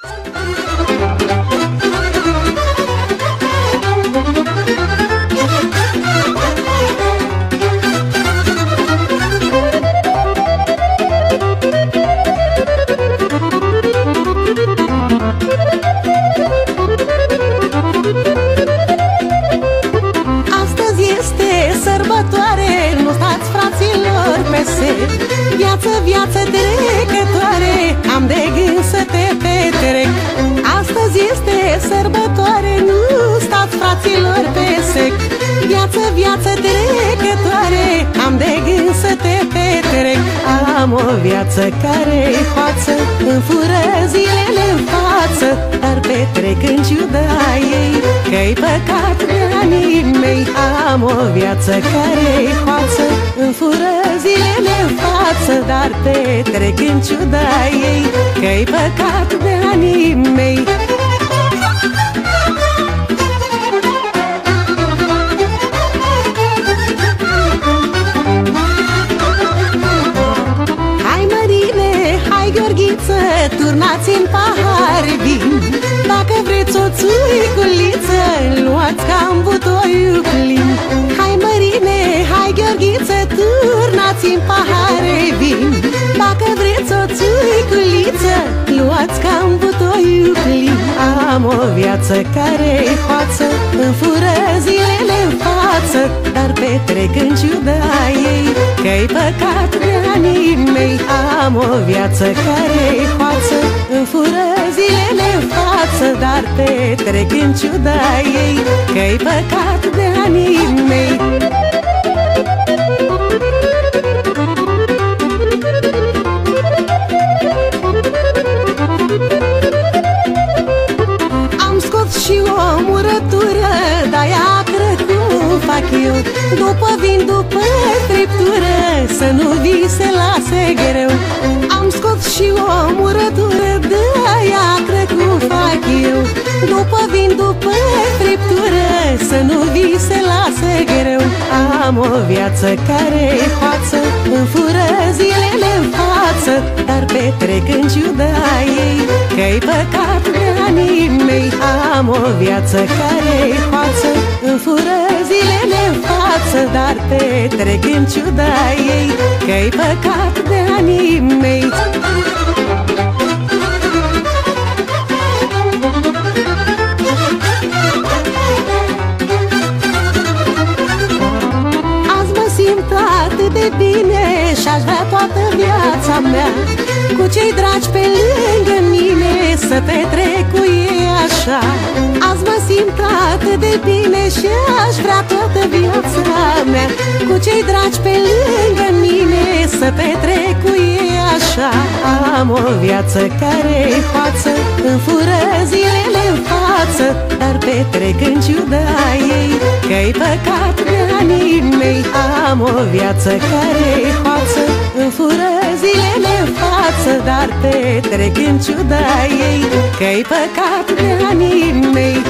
Viață, viață trecătoare Am de gând să te petrec. Astăzi este sărbătoare Nu stați fraților pe sec. Viață, viață trecătoare Am de gând să te petrec. Am o viață care hoață Îmi fură zilele în față Dar petrec în ciuda ei Că-i păcat de anii mei. Am o viață care hoață Îmi fură zilele în față Dar petrec în ciuda ei Că-i păcat de anii mei. Turnați în pahar vin. Dacă vreți o țuiculiță, luați cam butoiul plin luați cam butoiul plin Am o viață care e hoață, îmi fură zilele în față Dar petrec în ciuda ei, că-i păcat de anii mei. Am o viață care e hoață, îmi fură zilele în față Dar petrec în ciuda ei, că-i păcat de anii mei eu După vin, după friptură Să nu vi se lase greu. Am scos și o murătură De aia cred că fac eu. După vin, după friptură Să nu vi se lase greu. Am o viață care e față Îmi fură zilele în față Dar petrec în ciuda ei Că-i păcat de anii mei. Am o viață care e față Îmi fură zilele în față Dar petrec în ciuda ei Că-i păcat de anii mei. Azi mă simt atât de bine Și-aș vrea toată viața mea. Cu cei dragi pe lângă mine Să petrec simt atât de bine Și aș vrea toată viața mea. Cu cei dragi pe lângă mine Să petrec cu ei așa Am o viață care e față. Îmi fură zilele în față Dar petrec în ciuda ei. Că-i păcat de anii mei Am o viață care e față. Îmi fură zilele în față Dar petrec în ciuda ei. Că-i păcat de anii mei